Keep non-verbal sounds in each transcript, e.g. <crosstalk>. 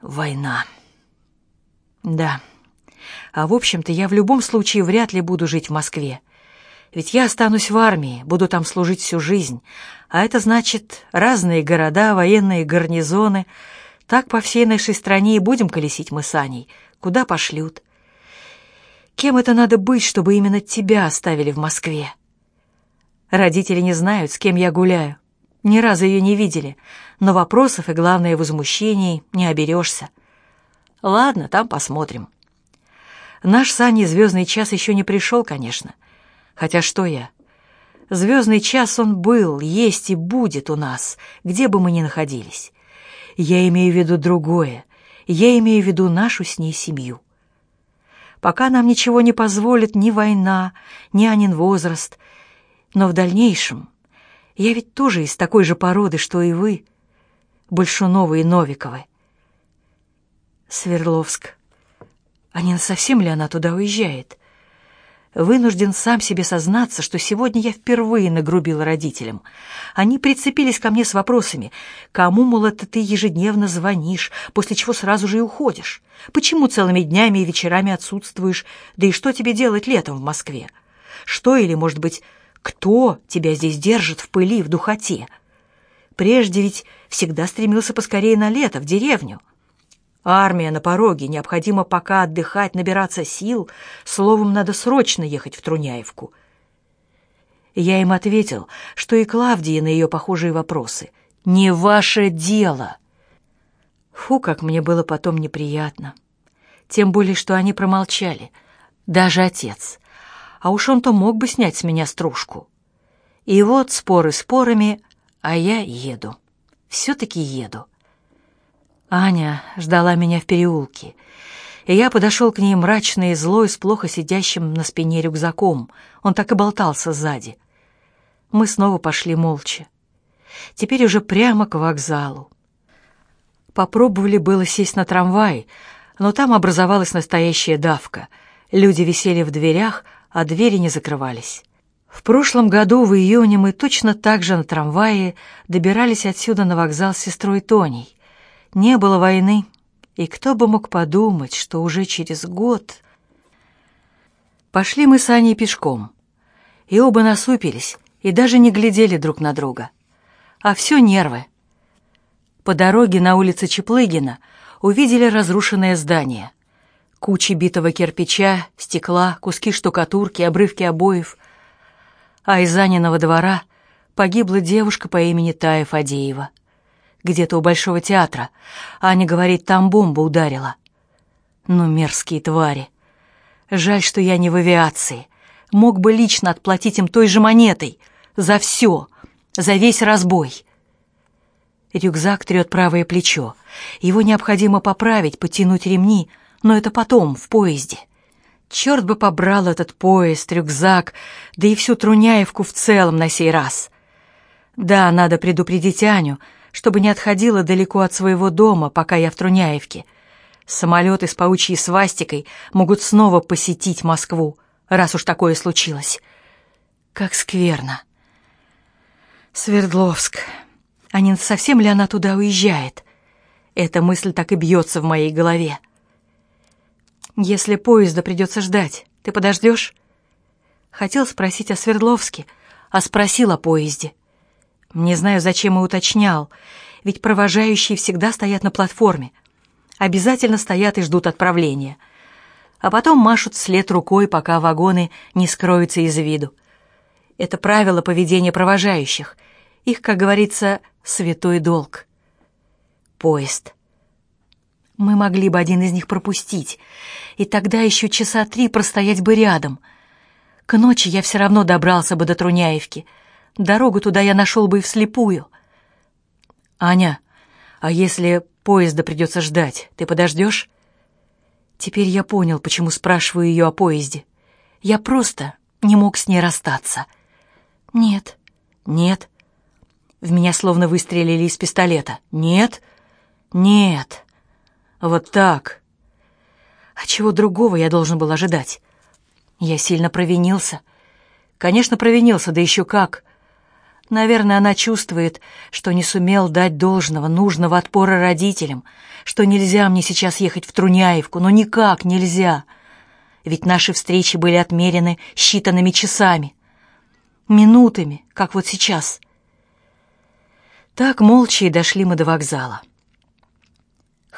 Война. Да. А в общем-то, я в любом случае вряд ли буду жить в Москве. Ведь я останусь в армии, буду там служить всю жизнь. А это значит разные города, военные гарнизоны. Так по всей нашей стране и будем колесить мы с Аней. Куда пошлют. Кем это надо быть, чтобы именно тебя оставили в Москве? Родители не знают, с кем я гуляю. Ни разу ее не видели, но вопросов и, главное, возмущений не оберешься. Ладно, там посмотрим. Наш с звездный час еще не пришел, конечно. Хотя что я? Звездный час он был, есть и будет у нас, где бы мы ни находились. Я имею в виду другое. Я имею в виду нашу с ней семью. Пока нам ничего не позволит ни война, ни Анин возраст, но в дальнейшем я ведь тоже из такой же породы, что и вы, Большуновы и Новиковы. Свердловск. А не совсем ли она туда уезжает? Вынужден сам себе сознаться, что сегодня я впервые нагрубил родителям. Они прицепились ко мне с вопросами. Кому, мол, это ты ежедневно звонишь, после чего сразу же и уходишь? Почему целыми днями и вечерами отсутствуешь? Да и что тебе делать летом в Москве? Что или, может быть, кто тебя здесь держит в пыли, в духоте? Прежде ведь всегда стремился поскорее на лето, в деревню. Армия на пороге, необходимо пока отдыхать, набираться сил. Словом, надо срочно ехать в Труняевку. Я им ответил, что и Клавдии на ее похожие вопросы. «Не ваше дело!» Фу, как мне было потом неприятно. Тем более, что они промолчали. Даже отец а уж он-то мог бы снять с меня стружку. И вот споры спорами, а я еду. Все-таки еду. Аня ждала меня в переулке, и я подошел к ней мрачный и злой, с плохо сидящим на спине рюкзаком. Он так и болтался сзади. Мы снова пошли молча. Теперь уже прямо к вокзалу. Попробовали было сесть на трамвай, но там образовалась настоящая давка. Люди висели в дверях, а двери не закрывались. В прошлом году в июне мы точно так же на трамвае добирались отсюда на вокзал с сестрой Тоней. Не было войны, и кто бы мог подумать, что уже через год... Пошли мы с Аней пешком, и оба насупились, и даже не глядели друг на друга. А все нервы. По дороге на улице Чеплыгина увидели разрушенное здание — Кучи битого кирпича, стекла, куски штукатурки, обрывки обоев. А из Аниного двора погибла девушка по имени Тая Фадеева. Где-то у Большого театра. Аня говорит, там бомба ударила. Ну, мерзкие твари. Жаль, что я не в авиации. Мог бы лично отплатить им той же монетой. За все. За весь разбой. Рюкзак трет правое плечо. Его необходимо поправить, потянуть ремни — но это потом, в поезде. Черт бы побрал этот поезд, рюкзак, да и всю Труняевку в целом на сей раз. Да, надо предупредить Аню, чтобы не отходила далеко от своего дома, пока я в Труняевке. Самолеты с паучьей свастикой могут снова посетить Москву, раз уж такое случилось. Как скверно. Свердловск. А не совсем ли она туда уезжает? Эта мысль так и бьется в моей голове. Если поезда придется ждать, ты подождешь? Хотел спросить о Свердловске, а спросил о поезде. Не знаю, зачем и уточнял, ведь провожающие всегда стоят на платформе. Обязательно стоят и ждут отправления. А потом машут вслед рукой, пока вагоны не скроются из виду. Это правило поведения провожающих. Их, как говорится, святой долг. Поезд — мы могли бы один из них пропустить, и тогда еще часа три простоять бы рядом. К ночи я все равно добрался бы до Труняевки. Дорогу туда я нашел бы и вслепую. «Аня, а если поезда придется ждать, ты подождешь?» Теперь я понял, почему спрашиваю ее о поезде. Я просто не мог с ней расстаться. «Нет». «Нет». В меня словно выстрелили из пистолета. «Нет». «Нет». Вот так. А чего другого я должен был ожидать? Я сильно провинился. Конечно, провинился, да еще как. Наверное, она чувствует, что не сумел дать должного, нужного отпора родителям, что нельзя мне сейчас ехать в Труняевку, но никак нельзя. Ведь наши встречи были отмерены считанными часами, минутами, как вот сейчас. Так молча и дошли мы до вокзала.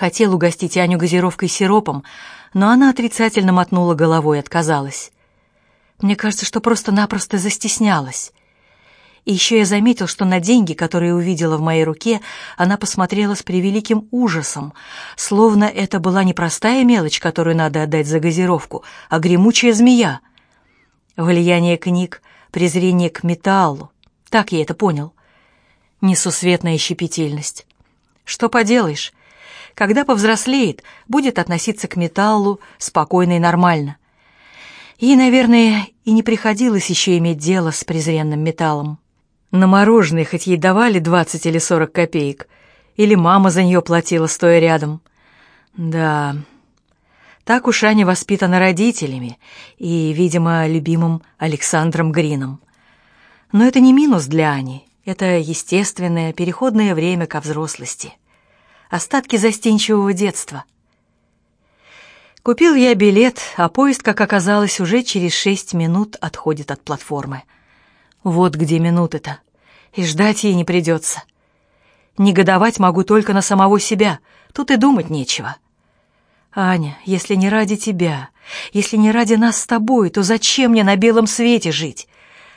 Хотел угостить Аню газировкой сиропом, но она отрицательно мотнула головой и отказалась. Мне кажется, что просто-напросто застеснялась. И еще я заметил, что на деньги, которые увидела в моей руке, она посмотрела с превеликим ужасом, словно это была не простая мелочь, которую надо отдать за газировку, а гремучая змея. Влияние книг, презрение к металлу. Так я это понял. Несусветная щепетильность. Что поделаешь? Когда повзрослеет, будет относиться к металлу спокойно и нормально. Ей, наверное, и не приходилось еще иметь дело с презренным металлом. На мороженое хоть ей давали двадцать или сорок копеек, или мама за нее платила, стоя рядом. Да, так уж Аня воспитана родителями и, видимо, любимым Александром Грином. Но это не минус для Ани, это естественное переходное время ко взрослости. Остатки застенчивого детства. Купил я билет, а поезд, как оказалось, уже через шесть минут отходит от платформы. Вот где минуты-то. И ждать ей не придется. Негодовать могу только на самого себя. Тут и думать нечего. Аня, если не ради тебя, если не ради нас с тобой, то зачем мне на белом свете жить?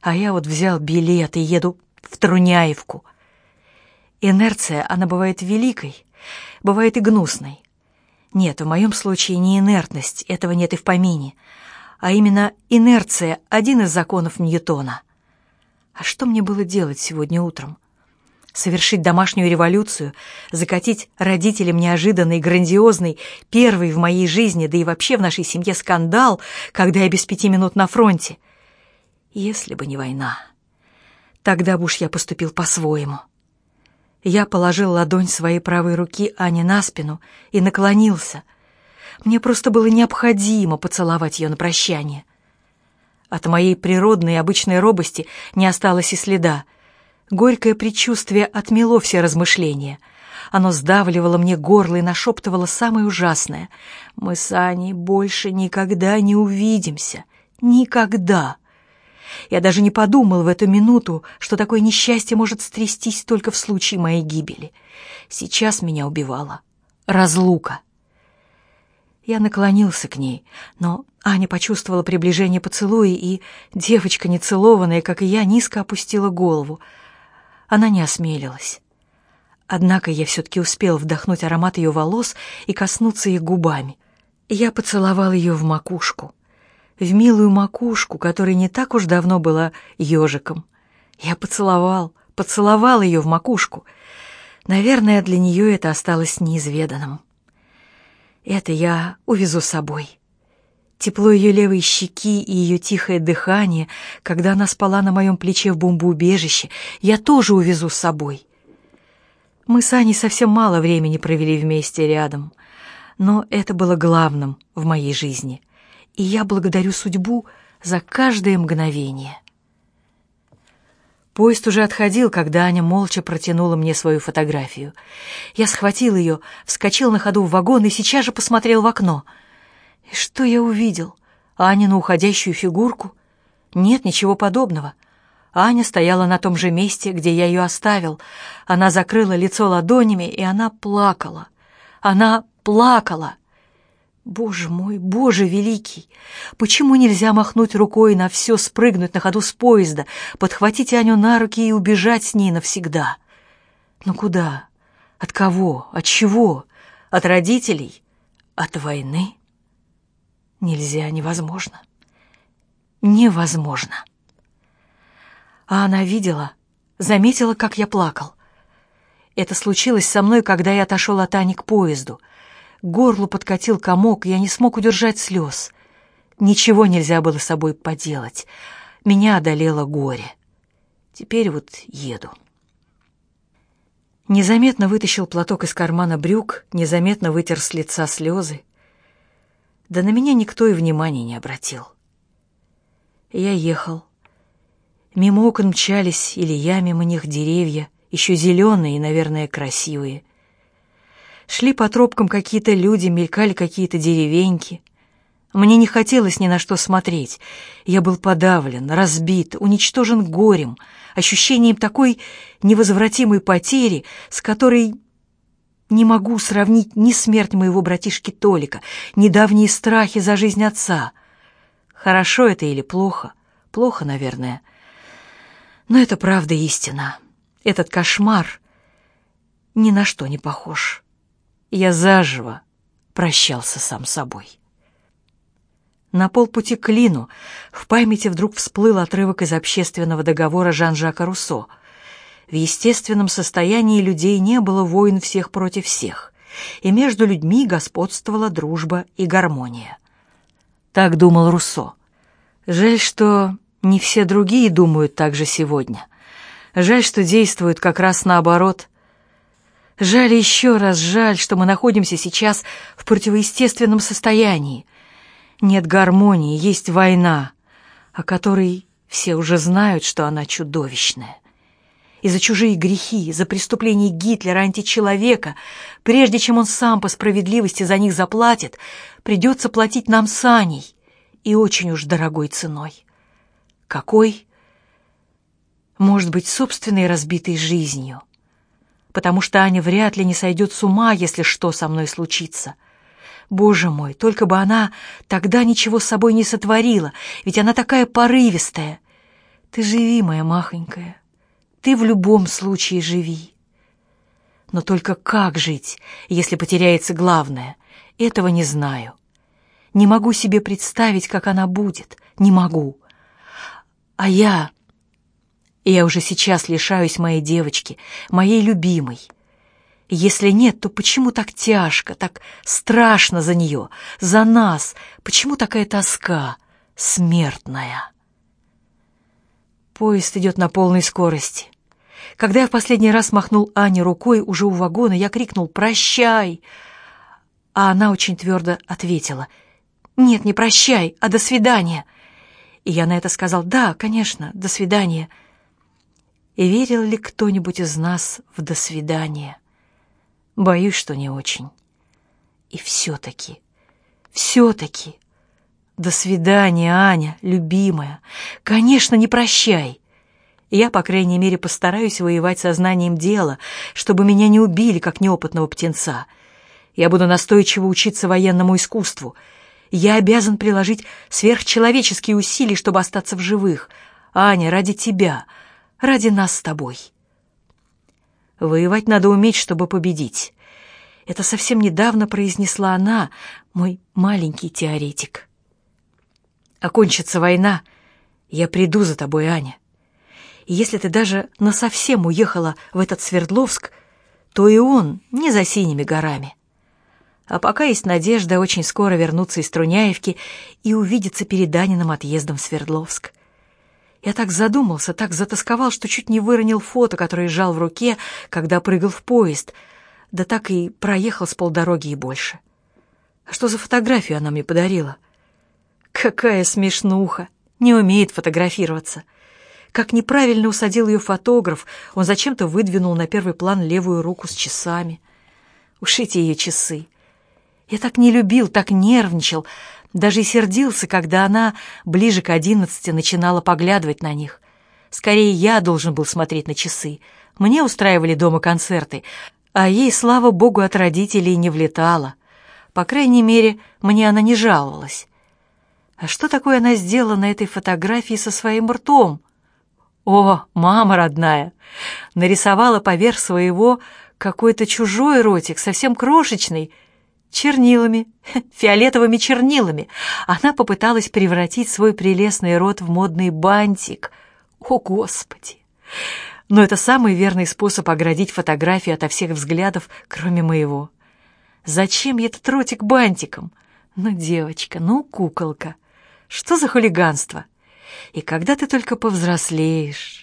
А я вот взял билет и еду в Труняевку. Инерция, она бывает великой, бывает и гнусной. Нет, в моем случае не инертность, этого нет и в помине, а именно инерция — один из законов Ньютона. А что мне было делать сегодня утром? Совершить домашнюю революцию, закатить родителям неожиданный, грандиозный, первый в моей жизни, да и вообще в нашей семье скандал, когда я без пяти минут на фронте. Если бы не война, тогда бы уж я поступил по-своему. Я положил ладонь своей правой руки Ане на спину и наклонился. Мне просто было необходимо поцеловать ее на прощание — от моей природной обычной робости не осталось и следа. Горькое предчувствие отмело все размышления. Оно сдавливало мне горло и нашептывало самое ужасное. «Мы с Аней больше никогда не увидимся. Никогда!» Я даже не подумал в эту минуту, что такое несчастье может стрястись только в случае моей гибели. Сейчас меня убивала разлука. Я наклонился к ней, но Аня почувствовала приближение поцелуя, и девочка, нецелованная, как и я, низко опустила голову. Она не осмелилась. Однако я все-таки успел вдохнуть аромат ее волос и коснуться их губами. Я поцеловал ее в макушку, в милую макушку, которая не так уж давно была ежиком. Я поцеловал, поцеловал ее в макушку. Наверное, для нее это осталось неизведанным. Это я увезу с собой. Тепло ее левой щеки и ее тихое дыхание, когда она спала на моем плече в бомбоубежище, я тоже увезу с собой. Мы с Аней совсем мало времени провели вместе рядом, но это было главным в моей жизни, и я благодарю судьбу за каждое мгновение. Поезд уже отходил, когда Аня молча протянула мне свою фотографию. Я схватил ее, вскочил на ходу в вагон и сейчас же посмотрел в окно. И что я увидел? Анину уходящую фигурку? Нет, ничего подобного. Аня стояла на том же месте, где я ее оставил. Она закрыла лицо ладонями, и она плакала. Она плакала. Боже мой, Боже великий! Почему нельзя махнуть рукой на все, спрыгнуть на ходу с поезда, подхватить Аню на руки и убежать с ней навсегда? Но куда? От кого? От чего? От родителей? От войны? Нельзя, невозможно. Невозможно. А она видела, заметила, как я плакал. Это случилось со мной, когда я отошел от Ани к поезду — горлу подкатил комок, и я не смог удержать слез. Ничего нельзя было собой поделать. Меня одолело горе. Теперь вот еду. Незаметно вытащил платок из кармана брюк, незаметно вытер с лица слезы. Да на меня никто и внимания не обратил. Я ехал. Мимо окон мчались или я мимо них деревья, еще зеленые и, наверное, красивые. Шли по тропкам какие-то люди, мелькали какие-то деревеньки. Мне не хотелось ни на что смотреть. Я был подавлен, разбит, уничтожен горем, ощущением такой невозвратимой потери, с которой не могу сравнить ни смерть моего братишки Толика, ни давние страхи за жизнь отца. Хорошо это или плохо? Плохо, наверное. Но это правда истина. Этот кошмар ни на что не похож. Я заживо прощался сам собой. На полпути к Лину в памяти вдруг всплыл отрывок из общественного договора Жан-Жака Руссо. В естественном состоянии людей не было войн всех против всех, и между людьми господствовала дружба и гармония. Так думал Руссо. Жаль, что не все другие думают так же сегодня. Жаль, что действуют как раз наоборот. Жаль еще раз жаль, что мы находимся сейчас в противоестественном состоянии — нет гармонии, есть война, о которой все уже знают, что она чудовищная. И за чужие грехи, за преступления Гитлера, античеловека, прежде чем он сам по справедливости за них заплатит, придется платить нам с Аней, и очень уж дорогой ценой. Какой? Может быть, собственной разбитой жизнью. Потому что Аня вряд ли не сойдет с ума, если что со мной случится — Боже мой, только бы она тогда ничего с собой не сотворила, ведь она такая порывистая. Ты живи, моя махонькая, ты в любом случае живи. Но только как жить, если потеряется главное? Этого не знаю. Не могу себе представить, как она будет. Не могу. А я... Я уже сейчас лишаюсь моей девочки, моей любимой. Если нет, то почему так тяжко, так страшно за нее, за нас? Почему такая тоска смертная? Поезд идет на полной скорости. Когда я в последний раз махнул Ане рукой уже у вагона, я крикнул «Прощай!», а она очень твердо ответила «Нет, не прощай, а до свидания!» И я на это сказал «Да, конечно, до свидания!» И верил ли кто-нибудь из нас в «до свидания»? Боюсь, что не очень. И все-таки, все-таки... До свидания, Аня, любимая. Конечно, не прощай. Я, по крайней мере, постараюсь воевать сознанием дела, чтобы меня не убили, как неопытного птенца. Я буду настойчиво учиться военному искусству. Я обязан приложить сверхчеловеческие усилия, чтобы остаться в живых. Аня, ради тебя, ради нас с тобой. Воевать надо уметь, чтобы победить. Это совсем недавно произнесла она, мой маленький теоретик. Окончится война, я приду за тобой, Аня. И если ты даже насовсем уехала в этот Свердловск, то и он не за синими горами. А пока есть надежда очень скоро вернуться из Труняевки и увидеться перед Аниным отъездом в Свердловск. Я так задумался, так затасковал, что чуть не выронил фото, которое сжал в руке, когда прыгал в поезд, да так и проехал с полдороги и больше. А что за фотографию она мне подарила? Какая смешнуха! Не умеет фотографироваться. Как неправильно усадил ее фотограф, он зачем-то выдвинул на первый план левую руку с часами. Эти ее часы. Я так не любил, так нервничал, даже сердился, когда она ближе к одиннадцати начинала поглядывать на них. Скорее, я должен был смотреть на часы. Мне устраивали дома концерты, а ей, слава богу, от родителей не влетало. По крайней мере, мне она не жаловалась. А что такое она сделала на этой фотографии со своим ртом? О, мама родная! Нарисовала поверх своего какой-то чужой ротик, совсем крошечный — чернилами, <laughs> фиолетовыми чернилами. Она попыталась превратить свой прелестный рот в модный бантик. О, Господи! Но это самый верный способ оградить фотографию ото всех взглядов, кроме моего. Зачем я этот ротик бантиком? Ну, девочка, ну, куколка. Что за хулиганство? И когда ты только повзрослеешь?